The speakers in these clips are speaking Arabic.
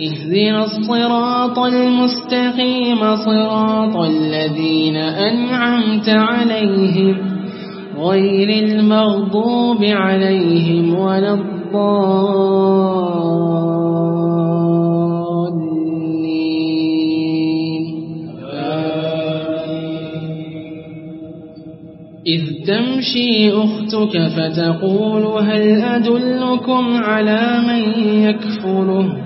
اهدنا الصراط المستقيم صراط الذين أنعمت عليهم غير المغضوب عليهم ولا الضالين. إذ تمشي أختك فتقول هل أدلكم على من يكفله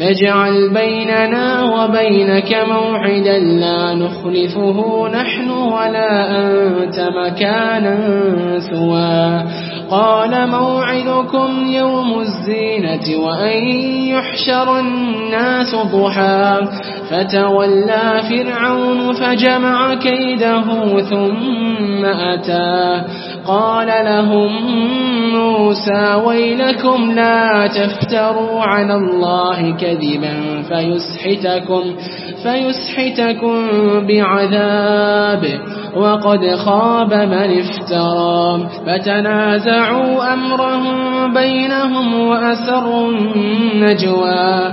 فاجعل بيننا وبينك موعدا لا نخلفه نحن ولا أنت مكانا سوى. قال موعدكم يوم الزينة وأن يحشر الناس ضحى. فتولى فرعون فجمع كيده ثم أتى. قال لهم موسى ويلكم لا تفتروا على الله كذبا فيسحتكم فيسحتكم بعذاب وقد خاب من افترى فتنازعوا أمرهم بينهم وأسروا النجوى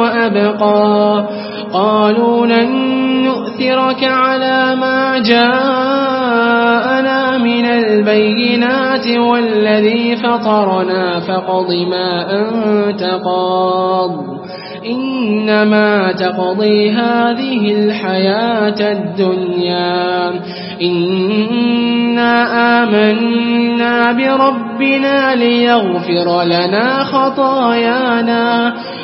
وأبقى. قالوا لن نؤثرك على ما جاءنا من البينات والذي فطرنا فقض ما أنت قاض. إنما تقضي هذه الحياة الدنيا. إنا آمنا بربنا ليغفر لنا خطايانا.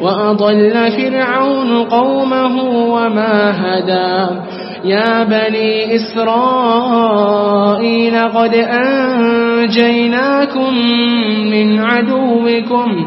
وأضل فرعون قومه وما هدى. يا بني إسرائيل قد أنجيناكم من عدوكم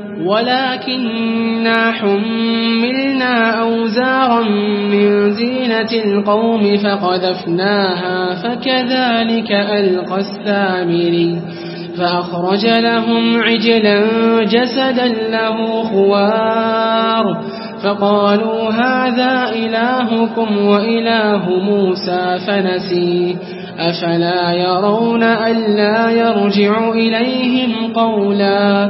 ولكننا حملنا أوزارا من زينة القوم فقذفناها فكذلك ألقى السامري فأخرج لهم عجلا جسدا له خوار. فقالوا هذا إلهكم وإله موسى فنسي. أفلا يرون ألا يرجع إليهم قولا.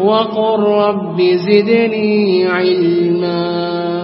وقل رب زدني علما.